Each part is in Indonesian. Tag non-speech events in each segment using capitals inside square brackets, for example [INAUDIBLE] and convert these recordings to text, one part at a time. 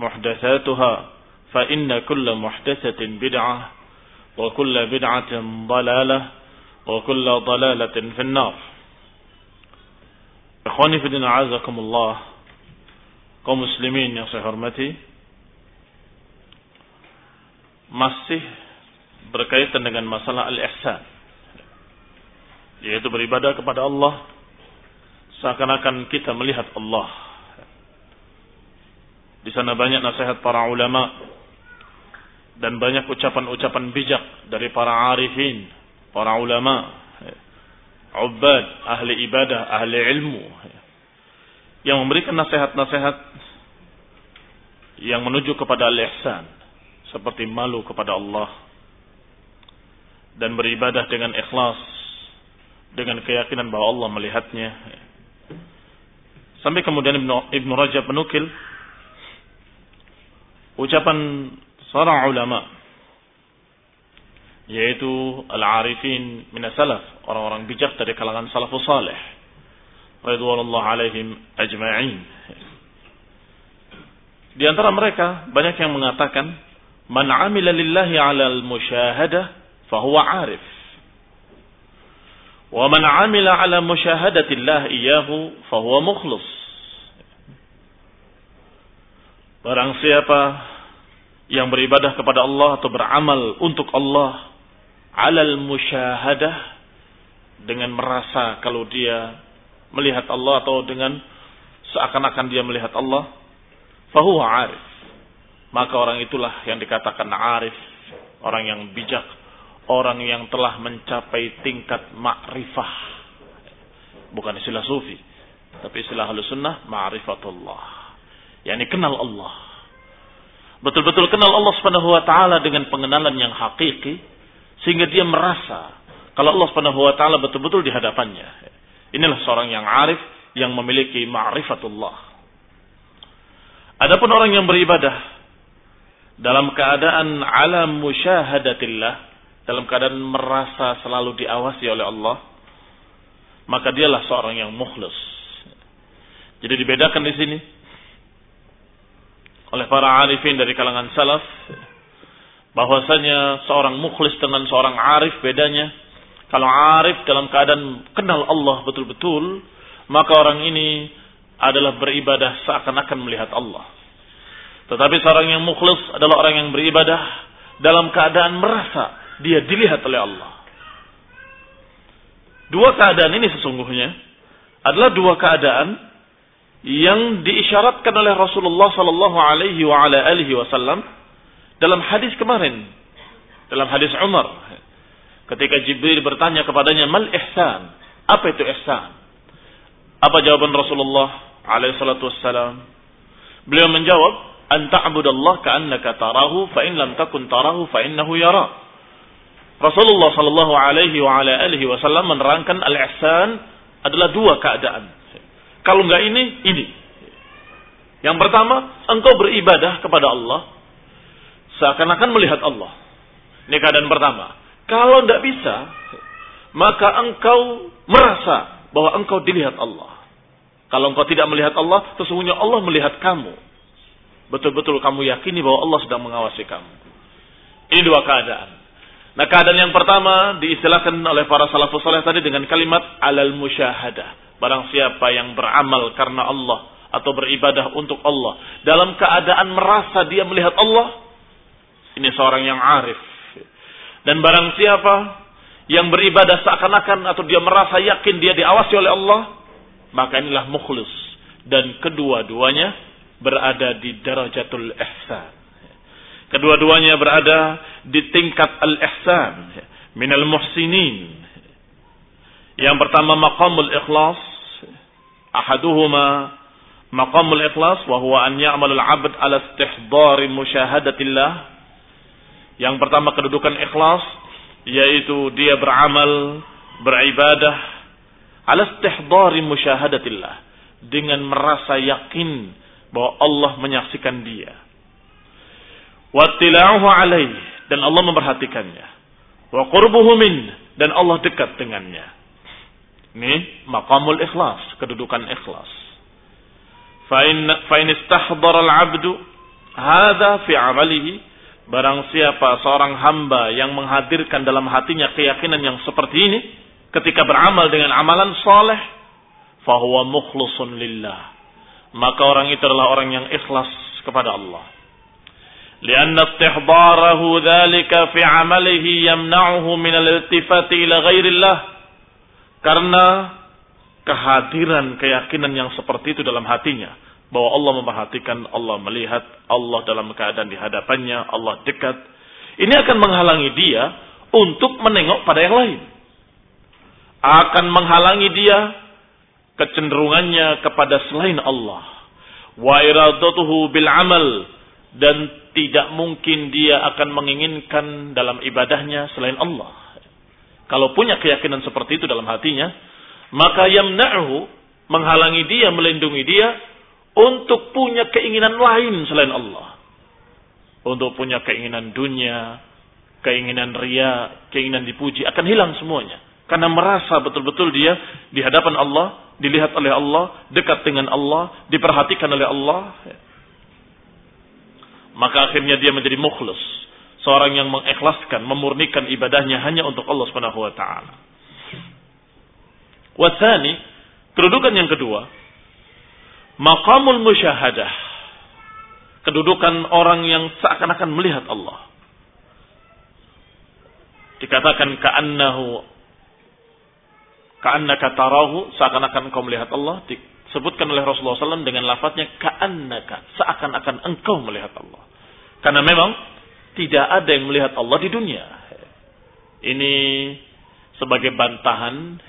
محدثاتها فإن كل محدثة بدعة وكل بدعة ضلالة وكل ضلالة في النار. إخواني في دين عزكم الله. قوم مسلمين يا صحرمتي masih berkaitan dengan masalah al-ihsan. Yaitu beribadah الله ساكنك seakan-akan kita melihat Di sana banyak nasihat para ulama dan banyak ucapan-ucapan bijak dari para arifin, para ulama, ubad, ahli ibadah, ahli ilmu yang memberikan nasihat-nasihat yang menuju kepada al-ihsan seperti malu kepada Allah dan beribadah dengan ikhlas dengan keyakinan bahwa Allah melihatnya. Sampai kemudian Ibnu, Ibnu Rajab menukil ucapan seorang ulama yaitu al-arifin min salaf orang-orang bijak dari kalangan salafus salih radhiyallahu alaihim ajma'in di antara mereka banyak yang mengatakan man amila lillahi 'ala al-musyahadah fahuwa 'arif Wa man amila ala musyahadatillah iyahu fahuwa mukhlis. Barang siapa yang beribadah kepada Allah atau beramal untuk Allah alal musyahadah dengan merasa kalau dia melihat Allah atau dengan seakan-akan dia melihat Allah fahuwa arif maka orang itulah yang dikatakan arif orang yang bijak orang yang telah mencapai tingkat ma'rifah. Bukan istilah sufi, tapi istilah sunnah ma'rifatullah. Yani kenal Allah. Betul-betul kenal Allah Subhanahu wa taala dengan pengenalan yang hakiki sehingga dia merasa kalau Allah Subhanahu wa taala betul-betul di hadapannya. Inilah seorang yang arif yang memiliki ma'rifatullah. Adapun orang yang beribadah dalam keadaan alam musyahadatillah dalam keadaan merasa selalu diawasi oleh Allah, maka dialah seorang yang mukhlis. Jadi dibedakan di sini oleh para arifin dari kalangan salaf bahwasanya seorang mukhlis dengan seorang arif bedanya kalau arif dalam keadaan kenal Allah betul-betul maka orang ini adalah beribadah seakan-akan melihat Allah tetapi seorang yang mukhlis adalah orang yang beribadah dalam keadaan merasa dia dilihat oleh Allah. Dua keadaan ini sesungguhnya adalah dua keadaan yang diisyaratkan oleh Rasulullah sallallahu alaihi wa ala alihi wasallam dalam hadis kemarin dalam hadis Umar ketika Jibril bertanya kepadanya, "Mal ihsan?" Apa itu ihsan? Apa jawaban Rasulullah alaihi salatu wassalam? Beliau menjawab, "An ta'budallah ka'annaka tarahu, fa in lam takun tarahu fa innahu yara." Rasulullah sallallahu alaihi wa ala alihi wasallam menerangkan al-ihsan adalah dua keadaan. Kalau enggak ini, ini. Yang pertama, engkau beribadah kepada Allah seakan-akan melihat Allah. Ini keadaan pertama. Kalau tidak bisa, maka engkau merasa bahwa engkau dilihat Allah. Kalau engkau tidak melihat Allah, sesungguhnya Allah melihat kamu. Betul-betul kamu yakini bahwa Allah sedang mengawasi kamu. Ini dua keadaan. Nah keadaan yang pertama diistilahkan oleh para salafus saleh tadi dengan kalimat alal musyahadah. Barang siapa yang beramal karena Allah atau beribadah untuk Allah dalam keadaan merasa dia melihat Allah ini seorang yang arif. Dan barang siapa yang beribadah seakan-akan atau dia merasa yakin dia diawasi oleh Allah maka inilah mukhlis. Dan kedua-duanya berada di darajatul ihsan. Kedua-duanya berada di tingkat al-ihsan minal muhsinin yang pertama maqamul ikhlas ahaduhuma maqamul ikhlas wa huwa an ya'malul 'abd ala istihdari musyahadatillah. Yang pertama kedudukan ikhlas yaitu dia beramal, beribadah ala istihdari musyahadatillah dengan merasa yakin bahwa Allah menyaksikan dia. Wattila'uhu alaih dan Allah memperhatikannya. Wa qurbuhu min dan Allah dekat dengannya. Ini maqamul ikhlas, kedudukan ikhlas. Fa'in istahdara al-'abdu hadza fi 'amalihi barang siapa seorang hamba yang menghadirkan dalam hatinya keyakinan yang seperti ini ketika beramal dengan amalan soleh fahuwa mukhlusun lillah maka orang itu adalah orang yang ikhlas kepada Allah لأن استحضاره ذلك في عمله يمنعه من الالتفات إلى غير الله karena kehadiran keyakinan yang seperti itu dalam hatinya bahwa Allah memperhatikan, Allah melihat, Allah dalam keadaan di hadapannya, Allah dekat. Ini akan menghalangi dia untuk menengok pada yang lain. Akan menghalangi dia kecenderungannya kepada selain Allah. Wa iradatuhu bil amal dan tidak mungkin dia akan menginginkan dalam ibadahnya selain Allah. Kalau punya keyakinan seperti itu dalam hatinya, maka yamna'hu menghalangi dia, melindungi dia untuk punya keinginan lain selain Allah. Untuk punya keinginan dunia, keinginan ria, keinginan dipuji akan hilang semuanya. Karena merasa betul-betul dia di hadapan Allah, dilihat oleh Allah, dekat dengan Allah, diperhatikan oleh Allah. Maka akhirnya dia menjadi mukhlus. Seorang yang mengikhlaskan, memurnikan ibadahnya hanya untuk Allah Subhanahu wa taala. Wasani, kedudukan yang kedua, Maqamul musyahadah. Kedudukan orang yang seakan-akan melihat Allah. Dikatakan ka'annahu ka'annaka tarahu seakan-akan kau melihat Allah disebutkan oleh Rasulullah SAW dengan lafadznya ka'annaka seakan-akan engkau melihat Allah. Karena memang tidak ada yang melihat Allah di dunia. Ini sebagai bantahan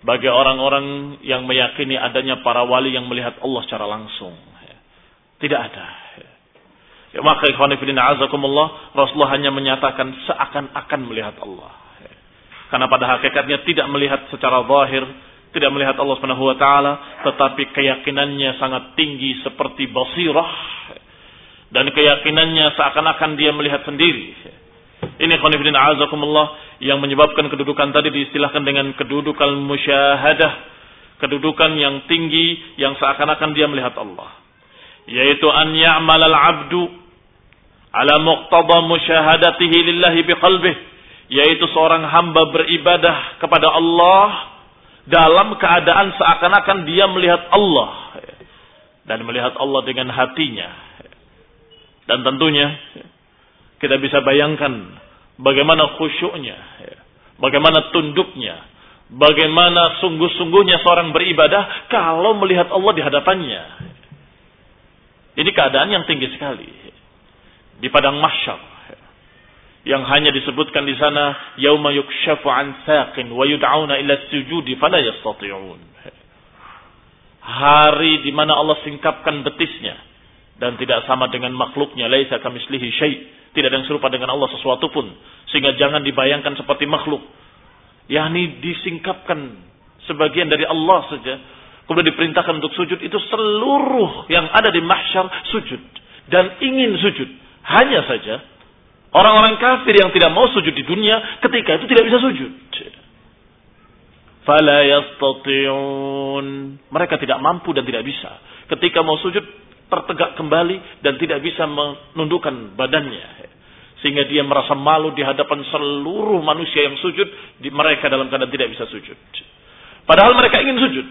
bagi orang-orang yang meyakini adanya para wali yang melihat Allah secara langsung. Tidak ada. Ya, maka ikhwan fillah azakumullah Rasulullah hanya menyatakan seakan-akan melihat Allah. Karena pada hakikatnya tidak melihat secara zahir, tidak melihat Allah Subhanahu wa taala, tetapi keyakinannya sangat tinggi seperti basirah dan keyakinannya seakan-akan dia melihat sendiri. Ini fillah azakumullah yang menyebabkan kedudukan tadi diistilahkan dengan kedudukan musyahadah, kedudukan yang tinggi yang seakan-akan dia melihat Allah. Yaitu an ya'mal al-'abdu ala muqtada musyahadatihi lillahi biqalbih, yaitu seorang hamba beribadah kepada Allah dalam keadaan seakan-akan dia melihat Allah dan melihat Allah dengan hatinya. Dan tentunya kita bisa bayangkan bagaimana khusyuknya, bagaimana tunduknya, bagaimana sungguh-sungguhnya seorang beribadah kalau melihat Allah di hadapannya. Ini keadaan yang tinggi sekali di padang mahsyar. yang hanya disebutkan di sana yauma yukshafu an saqin wa yud'auna ila sujudi fala yastati'un. Hari di mana Allah singkapkan betisnya dan tidak sama dengan makhluknya. Laisa kamislihi syai' tidak ada yang serupa dengan Allah sesuatu pun. Sehingga jangan dibayangkan seperti makhluk. Yakni disingkapkan sebagian dari Allah saja. Kemudian diperintahkan untuk sujud. Itu seluruh yang ada di mahsyar sujud. Dan ingin sujud. Hanya saja orang-orang kafir yang tidak mau sujud di dunia ketika itu tidak bisa sujud. Fala mereka tidak mampu dan tidak bisa. Ketika mau sujud tertegak kembali dan tidak bisa menundukkan badannya. Sehingga dia merasa malu di hadapan seluruh manusia yang sujud di mereka dalam keadaan tidak bisa sujud. Padahal mereka ingin sujud.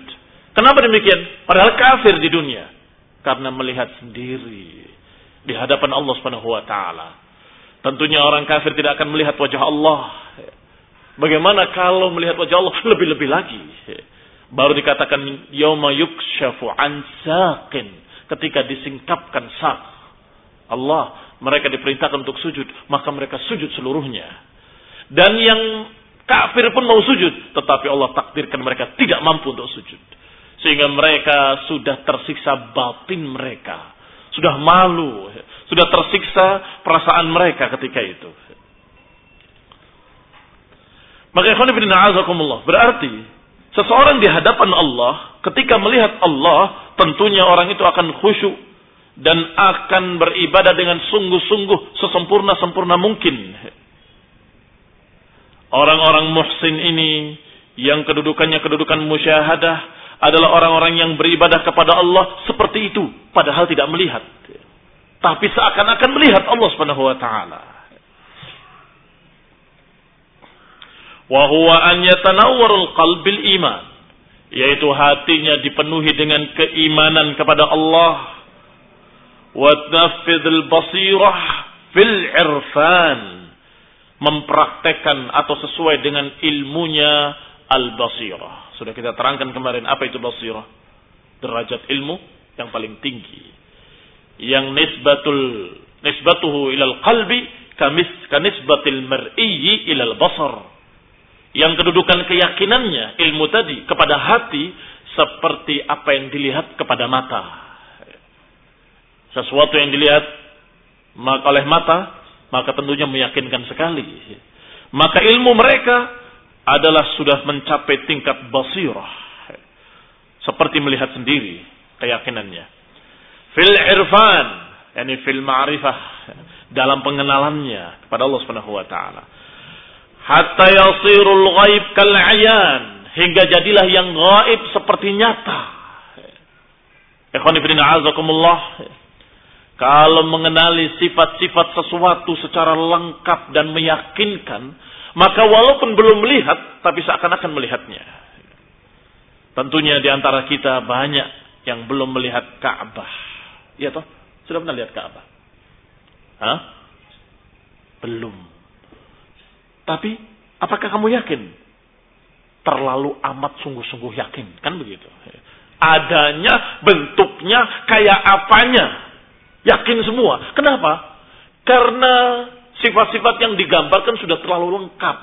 Kenapa demikian? Padahal kafir di dunia. Karena melihat sendiri di hadapan Allah Subhanahu wa taala. Tentunya orang kafir tidak akan melihat wajah Allah. Bagaimana kalau melihat wajah Allah lebih-lebih lagi? Baru dikatakan yauma yukshafu an saqin ketika disingkapkan sak Allah mereka diperintahkan untuk sujud maka mereka sujud seluruhnya. Dan yang kafir pun mau sujud tetapi Allah takdirkan mereka tidak mampu untuk sujud. Sehingga mereka sudah tersiksa batin mereka. Sudah malu sudah tersiksa perasaan mereka ketika itu. Maka ikhwan berarti seseorang di hadapan Allah ketika melihat Allah tentunya orang itu akan khusyuk dan akan beribadah dengan sungguh-sungguh sesempurna-sempurna mungkin. Orang-orang muhsin ini yang kedudukannya kedudukan musyahadah adalah orang-orang yang beribadah kepada Allah seperti itu padahal tidak melihat. Tapi seakan-akan melihat Allah Subhanahu wa taala. Wa huwa an yatanawwarul qalbil iman yaitu hatinya dipenuhi dengan keimanan kepada Allah wa tafidul basirah fil irfan mempraktekkan atau sesuai dengan ilmunya al-basirah. Sudah kita terangkan kemarin apa itu basirah? Derajat ilmu yang paling tinggi. Yang nisbatul nisbatuhu ilal qalbi kamis kanisbatil mar'iyyi ilal basar yang kedudukan keyakinannya ilmu tadi kepada hati seperti apa yang dilihat kepada mata. Sesuatu yang dilihat oleh mata, maka tentunya meyakinkan sekali. Maka ilmu mereka adalah sudah mencapai tingkat basirah. Seperti melihat sendiri keyakinannya. Fil irfan, yani fil ma'rifah, dalam pengenalannya kepada Allah Subhanahu wa taala hatta yasirul ghaib kal ayan hingga jadilah yang gaib seperti nyata. Ikhwan ibn azakumullah. Kalau mengenali sifat-sifat sesuatu secara lengkap dan meyakinkan, maka walaupun belum melihat, tapi seakan-akan melihatnya. Tentunya di antara kita banyak yang belum melihat Ka'bah. Iya toh? Sudah pernah lihat Ka'bah? Hah? Belum. Tapi apakah kamu yakin? Terlalu amat sungguh-sungguh yakin. Kan begitu. Adanya, bentuknya, kayak apanya. Yakin semua. Kenapa? Karena sifat-sifat yang digambarkan sudah terlalu lengkap.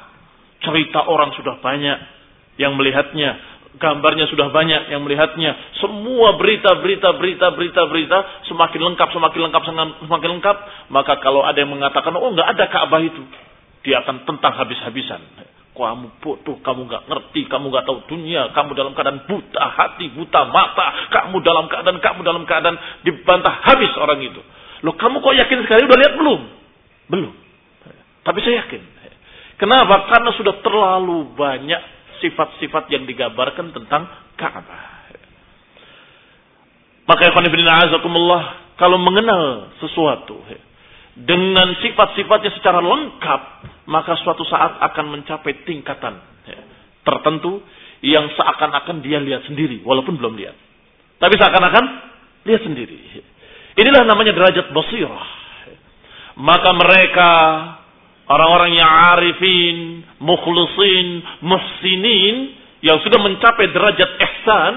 Cerita orang sudah banyak yang melihatnya. Gambarnya sudah banyak yang melihatnya. Semua berita, berita, berita, berita, berita semakin lengkap, semakin lengkap, semakin lengkap. Maka kalau ada yang mengatakan, oh nggak ada Ka'bah itu dia akan tentang habis-habisan. Kamu bodoh, kamu nggak ngerti, kamu nggak tahu dunia, kamu dalam keadaan buta hati, buta mata, kamu dalam keadaan, kamu dalam keadaan dibantah habis orang itu. Loh kamu kok yakin sekali udah lihat belum? Belum. Tapi saya yakin. Kenapa? Karena sudah terlalu banyak sifat-sifat yang digambarkan tentang Ka'bah. Maka ya azakumullah, kalau mengenal sesuatu dengan sifat-sifatnya secara lengkap, maka suatu saat akan mencapai tingkatan ya, tertentu yang seakan-akan dia lihat sendiri, walaupun belum lihat. Tapi seakan-akan lihat sendiri. Inilah namanya derajat basirah. Maka mereka orang-orang yang arifin, mukhlisin, muhsinin yang sudah mencapai derajat ihsan,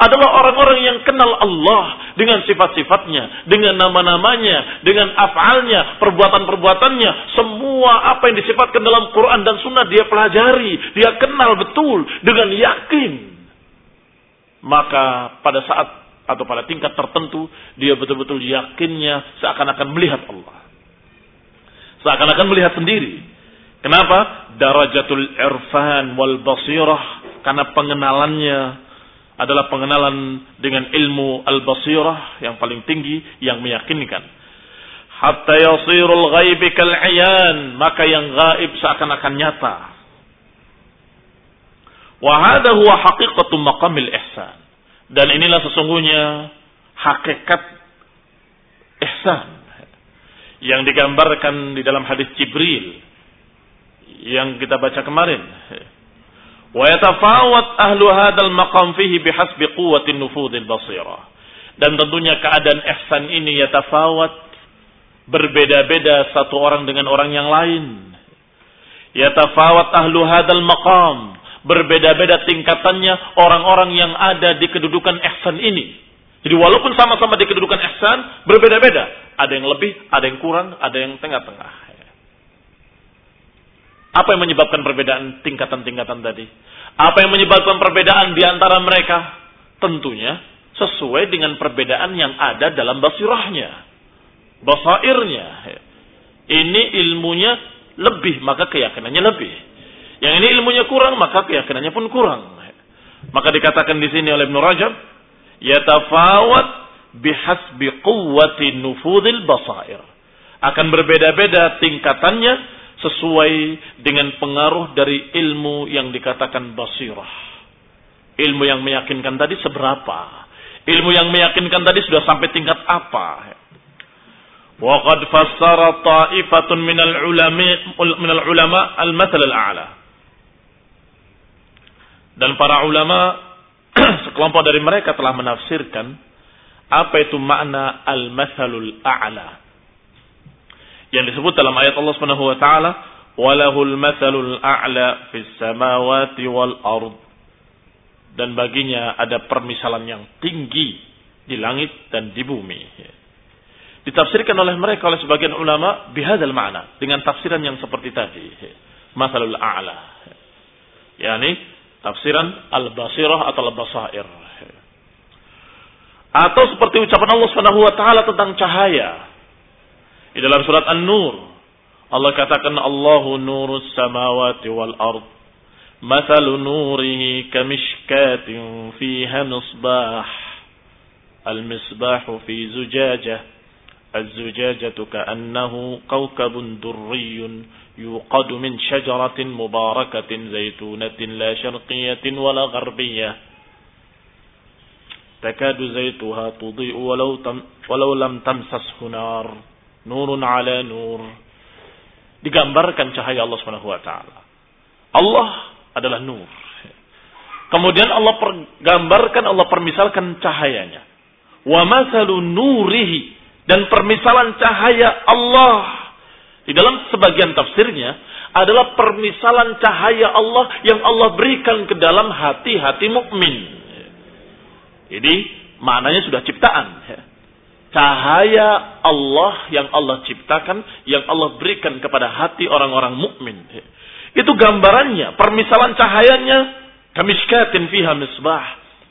adalah orang-orang yang kenal Allah dengan sifat-sifatnya, dengan nama-namanya, dengan af'alnya, perbuatan-perbuatannya. Semua apa yang disifatkan dalam Quran dan Sunnah dia pelajari, dia kenal betul dengan yakin. Maka pada saat atau pada tingkat tertentu dia betul-betul yakinnya seakan-akan melihat Allah. Seakan-akan melihat sendiri. Kenapa? Darajatul irfan wal basirah karena pengenalannya adalah pengenalan dengan ilmu al-basirah yang paling tinggi yang meyakinkan. Hatta yasirul ghaibi kal ayan, maka yang gaib seakan-akan nyata. Wa hadha huwa haqiqatu maqamil ihsan. Dan inilah sesungguhnya hakikat ihsan yang digambarkan di dalam hadis Jibril yang kita baca kemarin. Fihi bihasbi nufudil. Dan tentunya keadaan ihsan ini yatafawat berbeda-beda satu orang dengan orang yang lain. Yatafawat ahlu hadzal maqam berbeda-beda tingkatannya orang-orang yang ada di kedudukan ihsan ini. Jadi walaupun sama-sama di kedudukan ihsan, berbeda-beda. Ada yang lebih, ada yang kurang, ada yang tengah-tengah. Apa yang menyebabkan perbedaan tingkatan-tingkatan tadi? Apa yang menyebabkan perbedaan di antara mereka? Tentunya sesuai dengan perbedaan yang ada dalam basirahnya. Basairnya. Ini ilmunya lebih, maka keyakinannya lebih. Yang ini ilmunya kurang, maka keyakinannya pun kurang. Maka dikatakan di sini oleh Ibn Rajab, yatafawat bihasbi quwwati nufudil basair. Akan berbeda-beda tingkatannya sesuai dengan pengaruh dari ilmu yang dikatakan basirah. Ilmu yang meyakinkan tadi seberapa? Ilmu yang meyakinkan tadi sudah sampai tingkat apa? Waqad fassara ta'ifatun minal ulama minal ulama al-mathal al-a'la. Dan para ulama [CLEARS THROAT] sekelompok dari mereka telah menafsirkan apa itu makna al-mathalul a'la yang disebut dalam ayat Allah Subhanahu wa taala walahul matsalul a'la fis samawati wal ard. Dan baginya ada permisalan yang tinggi di langit dan di bumi. Ditafsirkan oleh mereka oleh sebagian ulama bihadzal makna dengan tafsiran yang seperti tadi. Masalul a'la. Yakni tafsiran al-basirah atau al-basair. Atau seperti ucapan Allah Subhanahu wa taala tentang cahaya di dalam surat An-Nur, Allah katakan Allahu nurus samawati wal ard. Mathalu nurihi kamishkatin fiha misbah. Al-misbah fi zujajah. الزجاجة كأنه كوكب دري يوقد من شجرة مباركة زيتونة لا شرقية ولا غربية تكاد زيتها تضيء ولو, تم ولو لم تمسسه نار nurun ala nur. Digambarkan cahaya Allah taala. Allah adalah nur. Kemudian Allah pergambarkan, Allah permisalkan cahayanya. Wa masalu nurihi dan permisalan cahaya Allah di dalam sebagian tafsirnya adalah permisalan cahaya Allah yang Allah berikan ke dalam hati-hati mukmin. Jadi maknanya sudah ciptaan cahaya Allah yang Allah ciptakan, yang Allah berikan kepada hati orang-orang mukmin. Itu gambarannya, permisalan cahayanya kamiskatin fiha misbah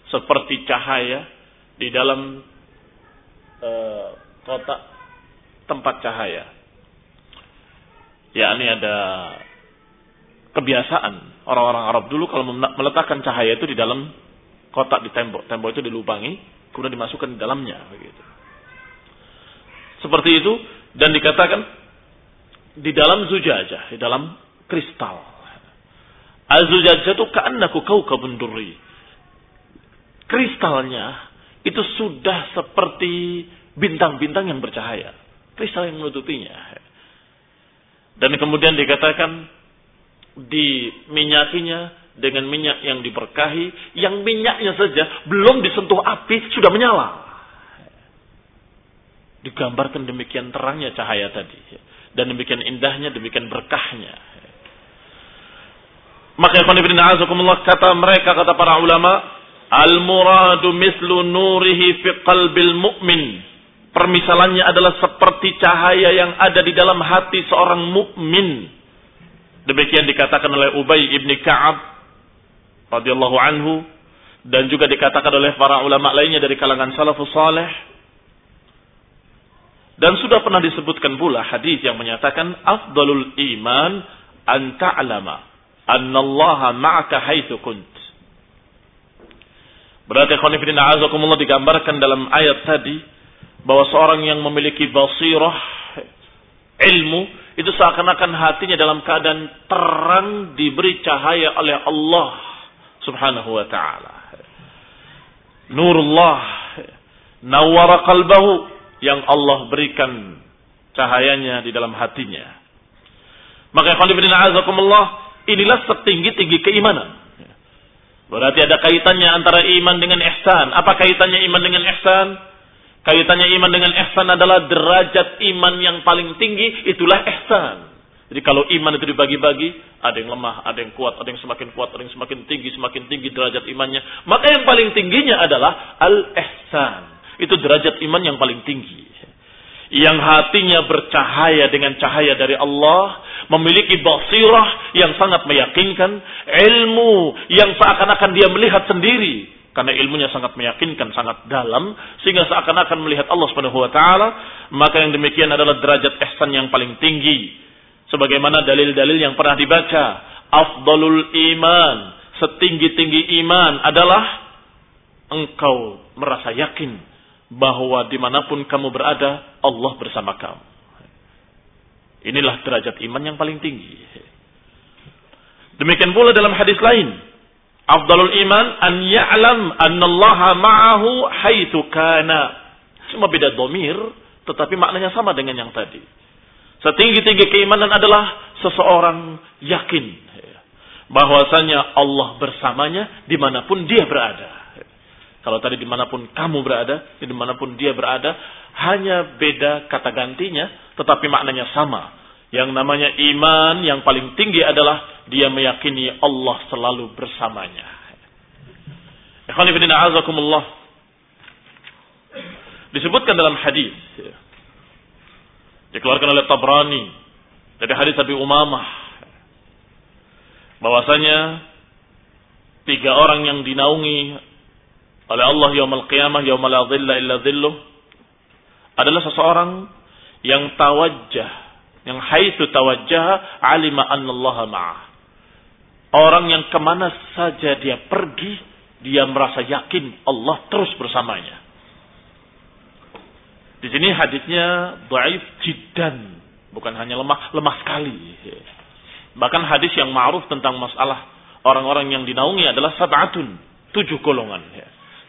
seperti cahaya di dalam uh, kotak tempat cahaya. Ya, ini ada kebiasaan orang-orang Arab dulu kalau meletakkan cahaya itu di dalam kotak di tembok. Tembok itu dilubangi, kemudian dimasukkan di dalamnya begitu. Seperti itu dan dikatakan di dalam zujajah, di dalam kristal. Az-zujajah itu ka'annaku kaukabun durri. Kristalnya itu sudah seperti bintang-bintang yang bercahaya. Kristal yang menutupinya. Dan kemudian dikatakan diminyakinya dengan minyak yang diberkahi, yang minyaknya saja belum disentuh api sudah menyala. Digambarkan demikian terangnya cahaya tadi. Dan demikian indahnya, demikian berkahnya. Maka kata mereka, kata para ulama, Al-muradu mislu nurihi fi qalbil mu'min. Permisalannya adalah seperti cahaya yang ada di dalam hati seorang mukmin. Demikian dikatakan oleh Ubay ibni Ka'ab radhiyallahu anhu dan juga dikatakan oleh para ulama lainnya dari kalangan salafus saleh. Dan sudah pernah disebutkan pula hadis yang menyatakan afdalul iman an ta'lama anna Allah ma'aka haitsu kunt. Berarti khonifidin a'azakumullah digambarkan dalam ayat tadi bahwa seorang yang memiliki basirah ilmu itu seakan-akan hatinya dalam keadaan terang diberi cahaya oleh Allah Subhanahu wa taala. Nurullah nawwara qalbahu yang Allah berikan cahayanya di dalam hatinya. Maka khonifidin a'azakumullah inilah setinggi-tinggi keimanan. Berarti ada kaitannya antara iman dengan ihsan. Apa kaitannya iman dengan ihsan? Kaitannya iman dengan ihsan adalah derajat iman yang paling tinggi, itulah ihsan. Jadi kalau iman itu dibagi-bagi, ada yang lemah, ada yang kuat, ada yang semakin kuat, ada yang semakin tinggi, semakin tinggi derajat imannya. Maka yang paling tingginya adalah al-ihsan. Itu derajat iman yang paling tinggi. Yang hatinya bercahaya dengan cahaya dari Allah, memiliki basirah yang sangat meyakinkan, ilmu yang seakan-akan dia melihat sendiri karena ilmunya sangat meyakinkan, sangat dalam sehingga seakan-akan melihat Allah Subhanahu wa taala, maka yang demikian adalah derajat ihsan yang paling tinggi. Sebagaimana dalil-dalil yang pernah dibaca, afdalul iman, setinggi-tinggi iman adalah engkau merasa yakin bahwa di mana pun kamu berada, Allah bersama kamu. Inilah derajat iman yang paling tinggi. Demikian pula dalam hadis lain. Afdalul iman an ya'lam annallaha ma'ahu haitsu kana. Cuma beda domir, tetapi maknanya sama dengan yang tadi. Setinggi-tinggi keimanan adalah seseorang yakin bahwasanya Allah bersamanya di mana pun dia berada. Kalau tadi di mana pun kamu berada, di mana pun dia berada, hanya beda kata gantinya, tetapi maknanya sama. Yang namanya iman yang paling tinggi adalah dia meyakini Allah selalu bersamanya. Disebutkan dalam hadis dikeluarkan oleh Tabrani dari hadis Abi Umamah bahwasanya tiga orang yang dinaungi oleh Allah yaumul qiyamah yaumul la dhilla illa dhilluh adalah seseorang yang tawajjah, yang haitsu tawajjah alima annallaha ma'ah. Orang yang ke mana saja dia pergi, dia merasa yakin Allah terus bersamanya. Di sini hadisnya dhaif jiddan, bukan hanya lemah, lemah sekali. Bahkan hadis yang ma'ruf tentang masalah orang-orang yang dinaungi adalah sab'atun, tujuh golongan.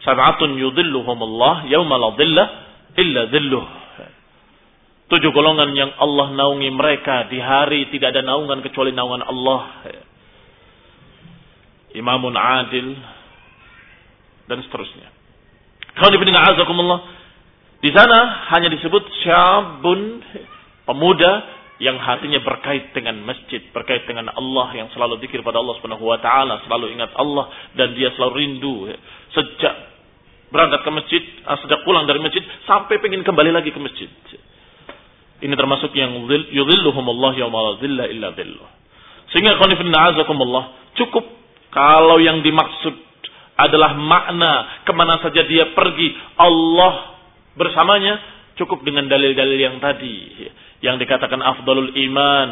Sab'atun yudhilluhumullah yawma la dhillah illa dhilluh. Tujuh golongan yang Allah naungi mereka di hari tidak ada naungan kecuali naungan Allah. Imamun adil dan seterusnya. Kalau dibandingkan azakumullah, di sana hanya disebut syabun pemuda yang hatinya berkait dengan masjid, berkait dengan Allah yang selalu zikir pada Allah Subhanahu wa taala, selalu ingat Allah dan dia selalu rindu sejak berangkat ke masjid, ah, sejak pulang dari masjid sampai pengen kembali lagi ke masjid. Ini termasuk yang yudhilluhum Allah yauma la dhilla illa dhilluh. Sehingga qanifina azakumullah cukup kalau yang dimaksud adalah makna ke mana saja dia pergi Allah bersamanya cukup dengan dalil-dalil yang tadi yang dikatakan afdalul iman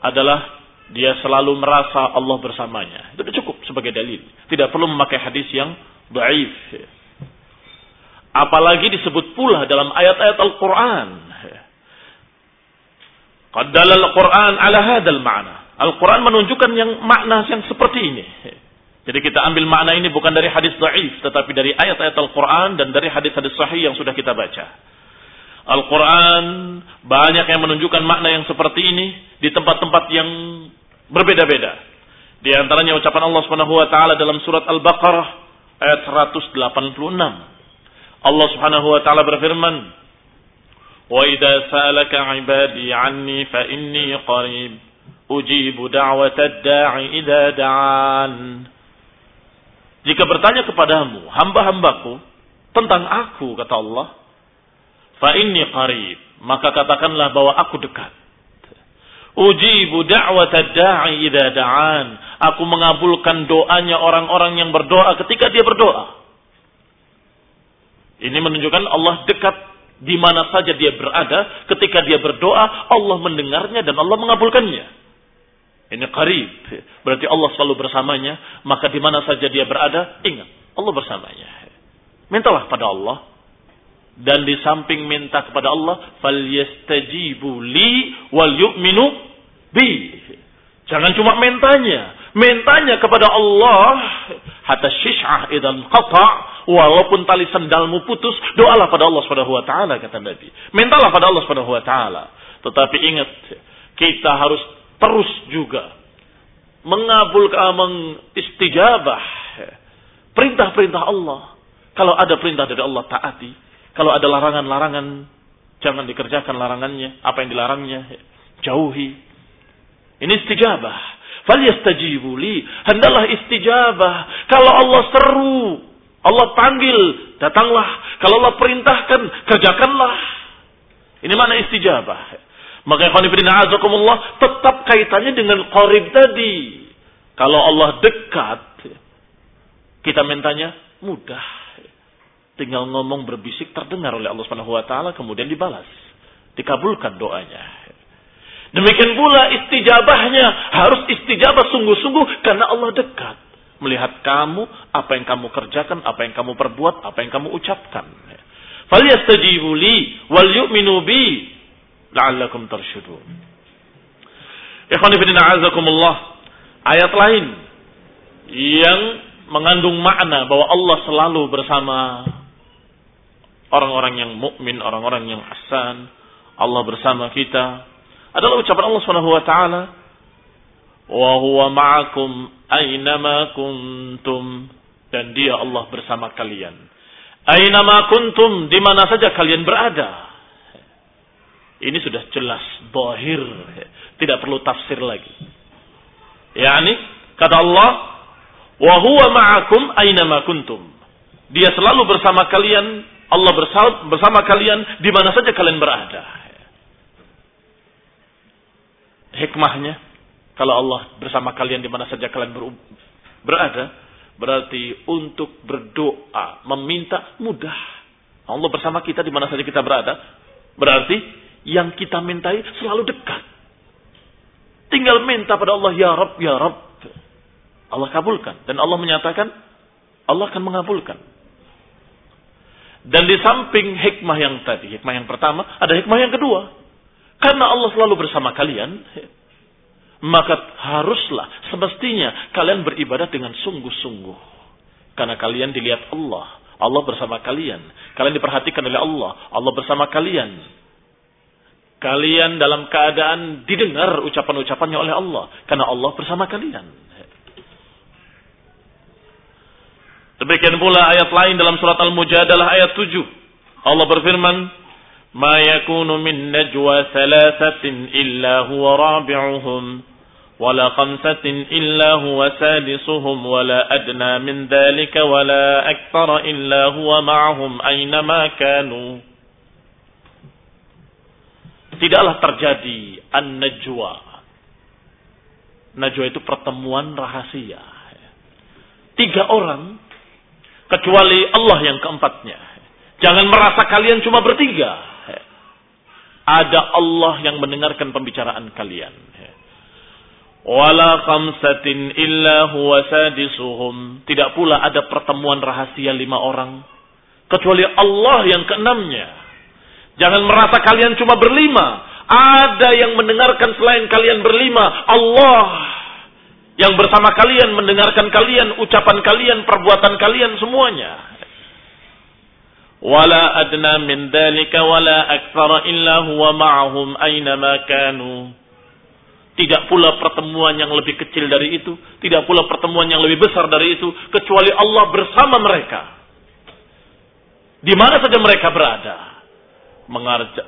adalah dia selalu merasa Allah bersamanya. Itu cukup sebagai dalil. Tidak perlu memakai hadis yang dhaif. Apalagi disebut pula dalam ayat-ayat Al-Quran. Qaddala Al-Quran ala hadal ma'na. Al-Quran menunjukkan yang makna yang seperti ini. Jadi kita ambil makna ini bukan dari hadis dhaif, tetapi dari ayat-ayat Al-Quran dan dari hadis-hadis sahih yang sudah kita baca. Al-Quran banyak yang menunjukkan makna yang seperti ini di tempat-tempat yang berbeda-beda. Di antaranya ucapan Allah Subhanahu wa taala dalam surat Al-Baqarah ayat 186. Allah Subhanahu wa taala berfirman, "Wa idza sa'alaka 'ibadi 'anni fa inni qarib, ujibu da'watad da'i idza da'an." Jika bertanya kepadamu, hamba-hambaku, tentang aku, kata Allah, fa inni qarib, maka katakanlah bahwa aku dekat. Ujibu da'wata da'i idza da'an. Aku mengabulkan doanya orang-orang yang berdoa ketika dia berdoa. Ini menunjukkan Allah dekat di mana saja dia berada, ketika dia berdoa, Allah mendengarnya dan Allah mengabulkannya. Ini karib, berarti Allah selalu bersamanya, maka di mana saja dia berada, ingat, Allah bersamanya. Mintalah pada Allah dan di samping minta kepada Allah, li wal yu'minu bi. Jangan cuma mintanya, mintanya kepada Allah hatta syish'ah idan qata' Walaupun tali sendalmu putus, doalah pada Allah Subhanahu wa taala kata Nabi. Mintalah pada Allah Subhanahu wa taala. Tetapi ingat, kita harus terus juga mengabulkan mengistijabah perintah-perintah Allah. Kalau ada perintah dari Allah taati, kalau ada larangan-larangan jangan dikerjakan larangannya, apa yang dilarangnya jauhi. Ini istijabah. Falyastajibu li, hendaklah istijabah. Kalau Allah seru, Allah panggil, datanglah. Kalau Allah perintahkan, kerjakanlah. Ini mana istijabah. Maka ikhwanifidina azakumullah tetap kaitannya dengan qarib tadi. Kalau Allah dekat, kita mintanya mudah. Tinggal ngomong berbisik terdengar oleh Allah Subhanahu wa taala kemudian dibalas. Dikabulkan doanya. Demikian pula istijabahnya harus istijabah sungguh-sungguh karena Allah dekat melihat kamu, apa yang kamu kerjakan, apa yang kamu perbuat, apa yang kamu ucapkan. Falyastajibu li wal yu'minu bi la'allakum tarsyudun. Ikhwan fillah azakumullah. Ayat lain yang mengandung makna bahwa Allah selalu bersama orang-orang yang mukmin, orang-orang yang ahsan, Allah bersama kita adalah ucapan Allah Subhanahu wa taala huwa ma'akum aynama kuntum dan dia Allah bersama kalian. Aynama kuntum di mana saja kalian berada. Ini sudah jelas bahir, tidak perlu tafsir lagi. Yani kata Allah, wa huwa ma'akum aynama kuntum. Dia selalu bersama kalian, Allah bersama kalian di mana saja kalian berada. Hikmahnya kalau Allah bersama kalian di mana saja kalian berada, berarti untuk berdoa, meminta mudah. Allah bersama kita di mana saja kita berada, berarti yang kita mintai selalu dekat. Tinggal minta pada Allah, Ya Rabb, Ya Rabb. Allah kabulkan. Dan Allah menyatakan, Allah akan mengabulkan. Dan di samping hikmah yang tadi, hikmah yang pertama, ada hikmah yang kedua. Karena Allah selalu bersama kalian, maka haruslah semestinya kalian beribadah dengan sungguh-sungguh. Karena kalian dilihat Allah. Allah bersama kalian. Kalian diperhatikan oleh Allah. Allah bersama kalian. Kalian dalam keadaan didengar ucapan-ucapannya oleh Allah. Karena Allah bersama kalian. Demikian pula ayat lain dalam surat Al-Mujadalah ayat 7. Allah berfirman, "Ma yakunu min najwa thalathatin illa huwa rabi'uhum." ولا خمسة إلا هو سادسهم ولا أدنى من ذلك ولا أكثر إلا هو معهم أينما كانوا Tidaklah terjadi an-najwa. Najwa itu pertemuan rahasia. Tiga orang, kecuali Allah yang keempatnya. Jangan merasa kalian cuma bertiga. Ada Allah yang mendengarkan pembicaraan kalian wala khamsatin illa huwa sadisuhum. Tidak pula ada pertemuan rahasia lima orang. Kecuali Allah yang keenamnya. Jangan merasa kalian cuma berlima. Ada yang mendengarkan selain kalian berlima. Allah yang bersama kalian mendengarkan kalian, ucapan kalian, perbuatan kalian semuanya. Wala adna min dalika wala aktsara illa huwa ma'ahum aina ma kanu. Tidak pula pertemuan yang lebih kecil dari itu. Tidak pula pertemuan yang lebih besar dari itu. Kecuali Allah bersama mereka. Di mana saja mereka berada.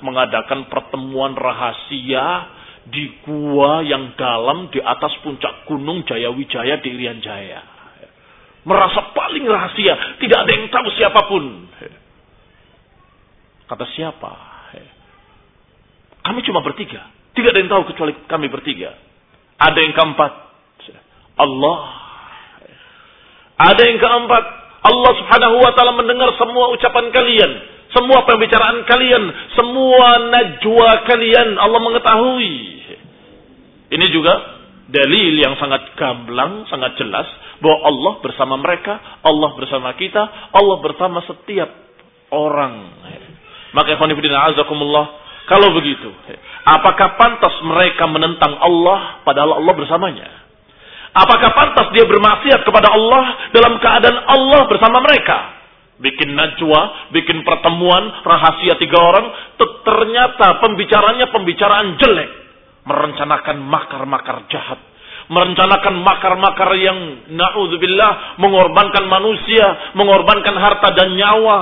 Mengadakan pertemuan rahasia di gua yang dalam di atas puncak gunung Jayawijaya di Irian Jaya. Merasa paling rahasia. Tidak ada yang tahu siapa pun. Kata siapa? Kami cuma bertiga. Tidak ada yang tahu kecuali kami bertiga. Ada yang keempat. Allah. Ada yang keempat. Allah subhanahu wa ta'ala mendengar semua ucapan kalian. Semua pembicaraan kalian. Semua najwa kalian. Allah mengetahui. Ini juga dalil yang sangat gamblang, sangat jelas bahwa Allah bersama mereka, Allah bersama kita, Allah bersama setiap orang. Maka khonifidina azakumullah, kalau begitu, apakah pantas mereka menentang Allah padahal Allah bersamanya? Apakah pantas dia bermaksiat kepada Allah dalam keadaan Allah bersama mereka? Bikin najwa, bikin pertemuan, rahasia tiga orang, ternyata pembicaranya pembicaraan jelek. Merencanakan makar-makar jahat merencanakan makar-makar yang naudzubillah mengorbankan manusia, mengorbankan harta dan nyawa,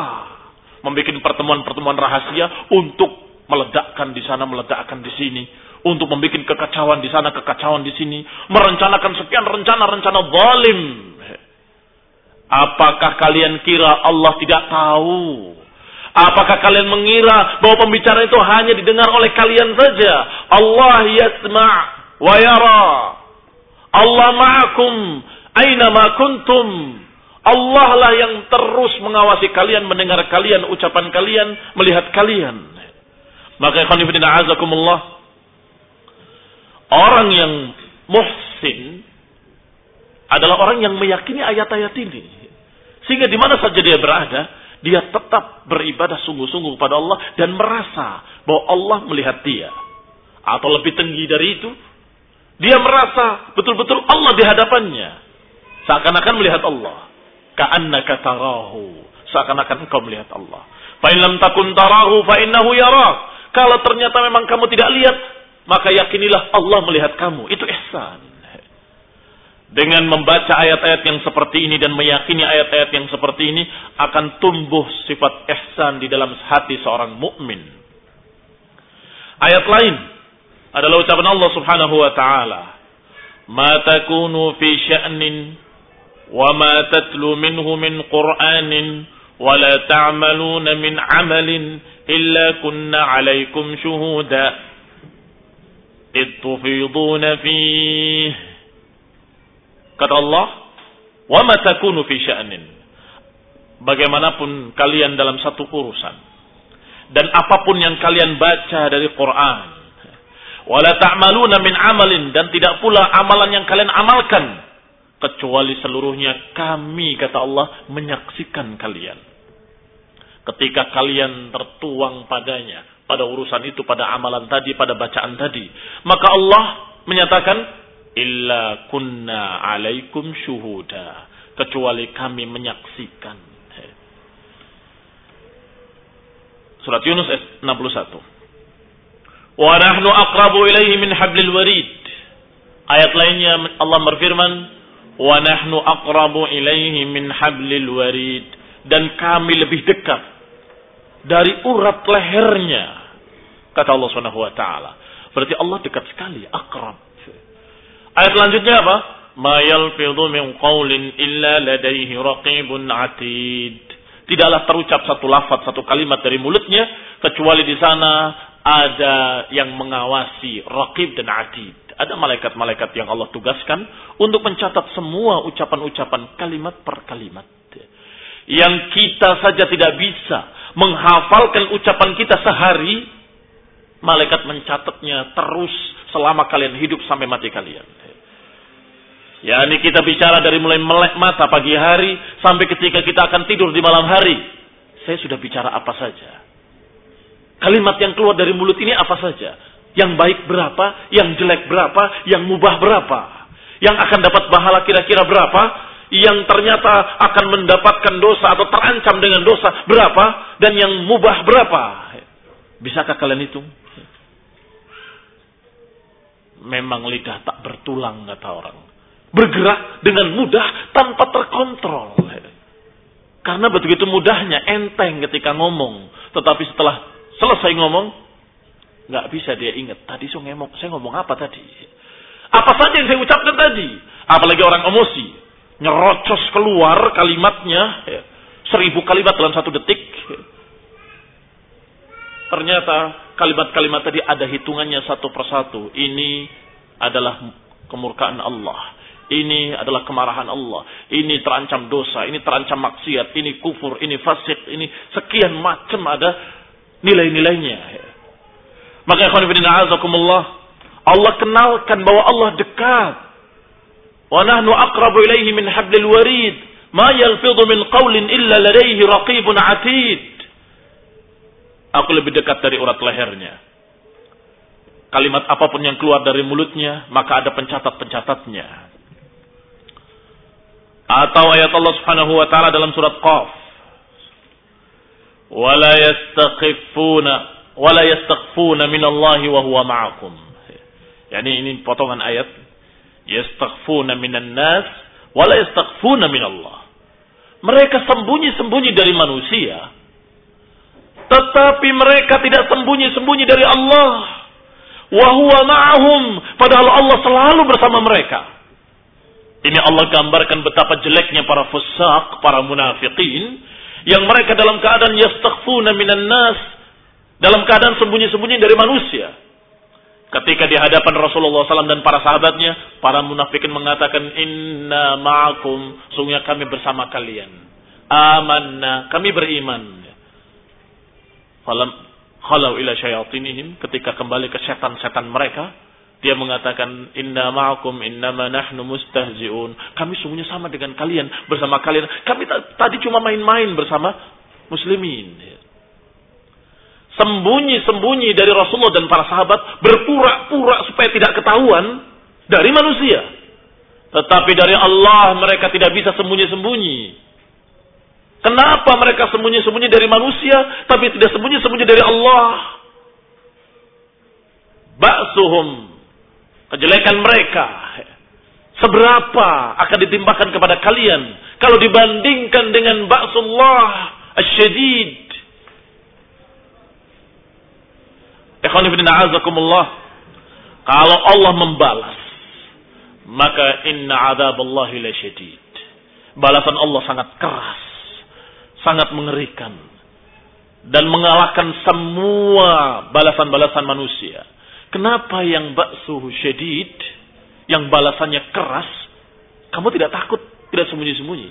membuat pertemuan-pertemuan rahasia untuk meledakkan di sana, meledakkan di sini, untuk membuat kekacauan di sana, kekacauan di sini, merencanakan sekian rencana-rencana zalim. Apakah kalian kira Allah tidak tahu? Apakah kalian mengira bahwa pembicaraan itu hanya didengar oleh kalian saja? Allah yasma' wa yara. Allah ma'akum aina ma kuntum. Allah lah yang terus mengawasi kalian, mendengar kalian, ucapan kalian, melihat kalian. Maka ikhwanifidina azakumullah. Orang yang muhsin adalah orang yang meyakini ayat-ayat ini. Sehingga di mana saja dia berada, dia tetap beribadah sungguh-sungguh kepada Allah dan merasa bahwa Allah melihat dia. Atau lebih tinggi dari itu, dia merasa betul-betul Allah di hadapannya. Seakan-akan melihat Allah. Ka'annaka tarahu. Seakan-akan engkau melihat Allah. Fa'in lam takun tarahu fa'innahu yarak. Kalau ternyata memang kamu tidak lihat, maka yakinilah Allah melihat kamu. Itu ihsan. Dengan membaca ayat-ayat yang seperti ini dan meyakini ayat-ayat yang seperti ini akan tumbuh sifat ihsan di dalam hati seorang mukmin. Ayat lain adalah ucapan Allah Subhanahu wa taala. Ma takunu fi sya'nin wa ma tatlu minhu min Qur'anin wa la ta'maluna min 'amalin illa kunna 'alaykum shuhuda id tufiduna fihi. Kata Allah, ma takunu fi sya'nin. Bagaimanapun kalian dalam satu urusan dan apa pun yang kalian baca dari Quran wala ta'maluna min amalin dan tidak pula amalan yang kalian amalkan kecuali seluruhnya kami kata Allah menyaksikan kalian ketika kalian tertuang padanya pada urusan itu pada amalan tadi pada bacaan tadi maka Allah menyatakan illa kunna alaikum syuhuda kecuali kami menyaksikan Surat Yunus 61 Wa nahnu aqrabu ilaihi min hablil warid. Ayat lainnya Allah berfirman, "Wa nahnu aqrabu ilaihi min hablil warid." Dan kami lebih dekat dari urat lehernya. Kata Allah Subhanahu wa taala. Berarti Allah dekat sekali, akrab. Ayat selanjutnya apa? Ma yalfidhu min qawlin illa ladaihi raqibun atid. Tidaklah terucap satu lafaz, satu kalimat dari mulutnya kecuali di sana ada yang mengawasi Raqib dan Atid. Ada malaikat-malaikat yang Allah tugaskan untuk mencatat semua ucapan-ucapan kalimat per kalimat. Yang kita saja tidak bisa menghafalkan ucapan kita sehari, malaikat mencatatnya terus selama kalian hidup sampai mati kalian. Ya, ini kita bicara dari mulai melek mata pagi hari sampai ketika kita akan tidur di malam hari. Saya sudah bicara apa saja Kalimat yang keluar dari mulut ini apa saja? Yang baik berapa? Yang jelek berapa? Yang mubah berapa? Yang akan dapat pahala kira-kira berapa? Yang ternyata akan mendapatkan dosa atau terancam dengan dosa berapa? Dan yang mubah berapa? Bisakah kalian hitung? Memang lidah tak bertulang kata orang. Bergerak dengan mudah tanpa terkontrol. Karena begitu mudahnya enteng ketika ngomong. Tetapi setelah Selesai ngomong, nggak bisa dia ingat. Tadi saya ngomong, saya ngomong apa tadi? Apa saja yang saya ucapkan tadi? Apalagi orang emosi. Nyerocos keluar kalimatnya, ya, seribu kalimat dalam satu detik. Ternyata kalimat-kalimat tadi ada hitungannya satu persatu. Ini adalah kemurkaan Allah. Ini adalah kemarahan Allah. Ini terancam dosa. Ini terancam maksiat. Ini kufur. Ini fasik. Ini sekian macam ada nilai-nilainya. Maka ikhwan. Allah kenalkan bahwa Allah dekat. Nahnu aqrabu ilaihi min hablil warid. Ma yalfidhu min qawlin illa ladaihi raqibun atid. Aku lebih dekat dari urat lehernya. Kalimat apa pun yang keluar dari mulutnya, maka ada pencatat-pencatatnya. Atau ayat Allah Subhanahu wa taala dalam surat Qaf. Wala yastakhifuna wala yastakhfuna minallahi wa huwa ma'akum. Yani ini potongan ayat. Yastakhfuna minan nas wala yastakhfuna minallah. Mereka sembunyi-sembunyi dari manusia, tetapi mereka tidak sembunyi-sembunyi dari Allah. Wahuwa ma'ahum. Padahal Allah selalu bersama mereka. Ini Allah gambarkan betapa jeleknya para fusak, para munafikin. Yang mereka dalam keadaan yastaghfuna minan nas. Dalam keadaan sembunyi-sembunyi dari manusia. Ketika di hadapan Rasulullah SAW dan para sahabatnya, para munafikin mengatakan, Inna ma'akum, sungguh kami bersama kalian. Amanna, kami beriman. Falam khalau ila syayatinihim. Ketika kembali ke setan-setan mereka dia mengatakan inna ma'akum innama nahnu mustahzi'un. Kami sungguhnya sama dengan kalian bersama kalian. Kami tadi cuma main-main bersama muslimin sembunyi-sembunyi dari Rasulullah dan para sahabat berpura-pura supaya tidak ketahuan dari manusia tetapi dari Allah mereka tidak bisa sembunyi-sembunyi Kenapa mereka sembunyi-sembunyi dari manusia, tapi tidak sembunyi-sembunyi dari Allah? Ba'suhum, kejelekan mereka, seberapa akan ditimpakan kepada kalian kalau dibandingkan dengan ba'sullah asyadid. Ikhwan ibn a'azakumullah. Kalau Allah membalas, maka inna adaballahi la syadid. Balasan Allah sangat keras sangat mengerikan dan mengalahkan semua balasan-balasan manusia. Kenapa yang baksuhu syedid, yang balasannya keras, kamu tidak takut, tidak sembunyi-sembunyi.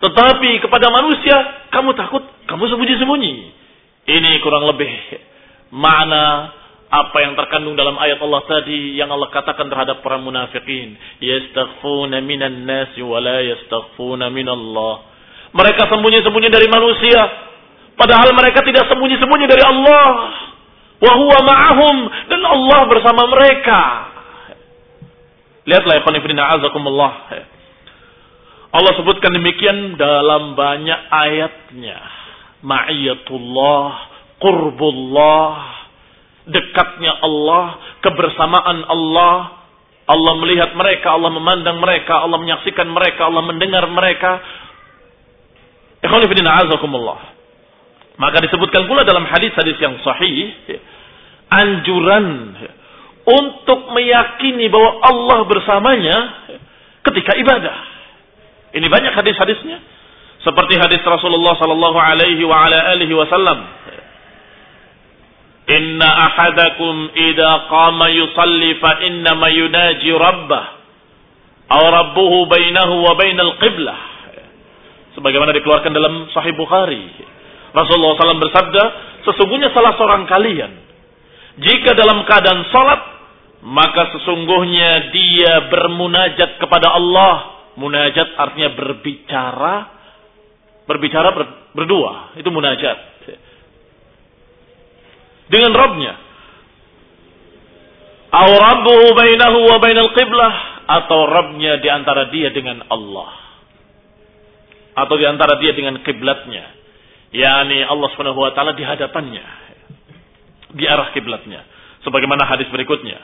Tetapi kepada manusia, kamu takut, kamu sembunyi-sembunyi. Ini kurang lebih makna apa yang terkandung dalam ayat Allah tadi yang Allah katakan terhadap para munafikin. Yastaghfuna minan nasi wa la yastaghfuna minallah. Mereka sembunyi-sembunyi dari manusia. Padahal mereka tidak sembunyi-sembunyi dari Allah. Wahuwa ma'ahum. Dan Allah bersama mereka. Lihatlah ya panifidina azakumullah. Allah sebutkan demikian dalam banyak ayatnya. Ma'iyatullah. Qurbullah. Dekatnya Allah. Kebersamaan Allah. Allah melihat mereka, Allah memandang mereka, Allah menyaksikan mereka, Allah mendengar mereka, maka disebutkan pula dalam hadis-hadis yang sahih anjuran untuk meyakini bahwa Allah bersamanya ketika ibadah. Ini banyak hadis-hadisnya seperti hadis Rasulullah sallallahu alaihi wasallam. Inna ahadakum idza qama yusalli fa inna ma yunaji rabbah aw rabbuhu bainahu wa bainal sebagaimana dikeluarkan dalam Sahih Bukhari. Rasulullah SAW bersabda, sesungguhnya salah seorang kalian jika dalam keadaan salat maka sesungguhnya dia bermunajat kepada Allah. Munajat artinya berbicara, berbicara ber, berdua, itu munajat. Dengan Rabbnya. Atau Rabbuhu bainahu wa bainal qiblah. Atau Rabbnya di antara dia dengan Allah atau di antara dia dengan kiblatnya. yakni Allah Subhanahu wa taala di hadapannya. Di arah kiblatnya. Sebagaimana hadis berikutnya.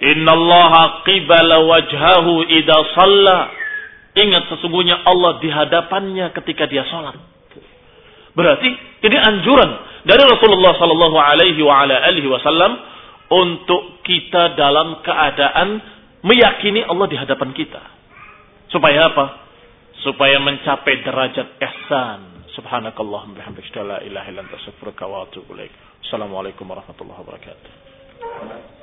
Innallaha qibala wajhahu idza shalla. Ingat sesungguhnya Allah di hadapannya ketika dia salat. Berarti ini anjuran dari Rasulullah sallallahu alaihi wasallam untuk kita dalam keadaan meyakini Allah di hadapan kita. Supaya apa? Supaya mencapai derajat ihsan. Ilaik. Assalamualaikum warahmatullahi wabarakatuh.